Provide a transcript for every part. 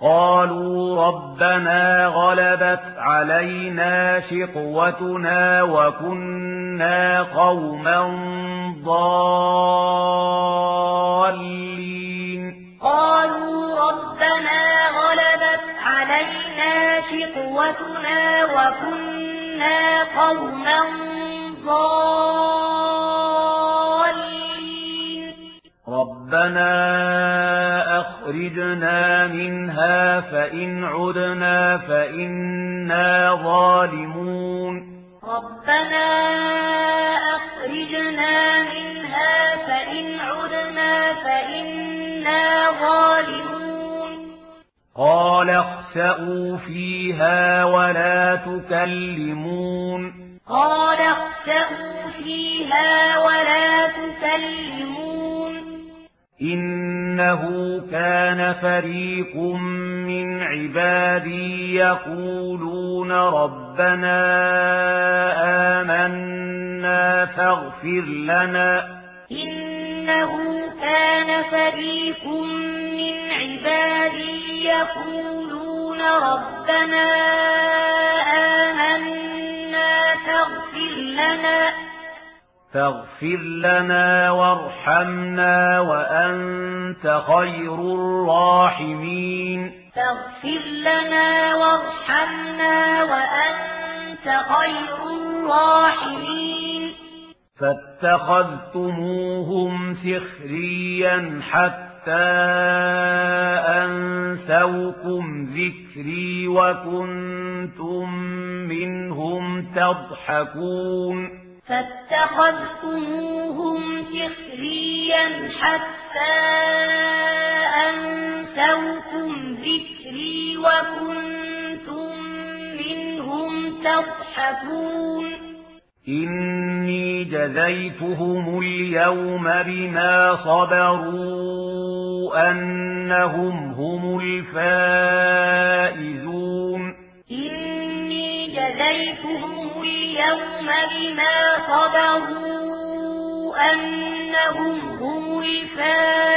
قالوا ربنا غلبت علينا شقوتنا وكنا قوما ضالين. قالوا ربنا غلبت علينا شقوتنا وكنا قوما ضالين. ربنا أخرجنا كنا ظالمون ربنا أخرجنا منها فإن عدنا فإنا ظالمون قال اخسأوا فيها ولا تكلمون قال اخسأوا فيها ولا تكلمون إنه كان فريق من عبادي يقولون ربنا آمنا فاغفر لنا إنه كان فريق من عبادي يقولون ربنا آمنا فاغفر لنا فاغفر لنا وارحمنا وأنت خير الراحمين فاغفر لنا وارحمنا وأنت خير الراحمين. فاتخذتموهم سخريا حتى أنسوكم ذكري وكنتم منهم تضحكون. فاتخذتموهم سخريا حتى ذكري وكنتم منهم تضحكون إني جزيتهم اليوم بما صبروا أنهم هم الفائزون إني جزيتهم اليوم بما صبروا أنهم هم الفائزون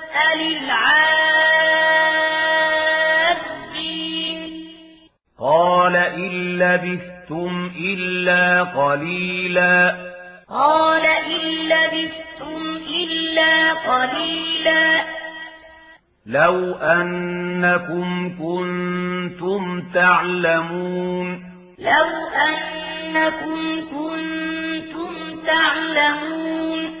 قال إن لبثتم إلا قليلا قال إن لبثتم إلا قليلا لو أنكم كنتم تعلمون لو أنكم كنتم تعلمون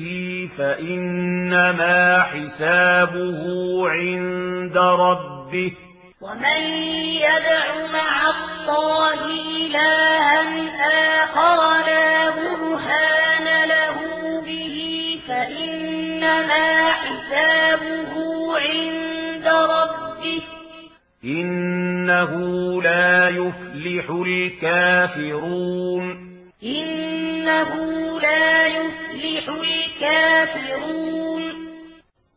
فإنما حسابه عند ربه. ومن يدع مع الله إلها آخر لا برهان له به فإنما حسابه عند ربه. إنه لا يفلح الكافرون. إنه لا يفلح الكافرون الكافرون.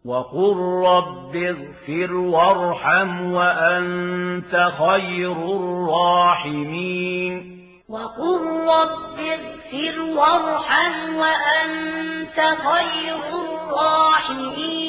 وقل رب اغفر وارحم وأنت خير الراحمين. وقل رب اغفر وارحم وأنت خير الراحمين.